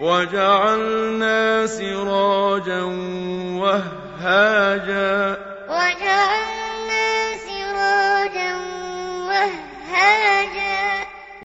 وجعلنا سراجا وهاجا. وجعلنا سراجا وهاجا.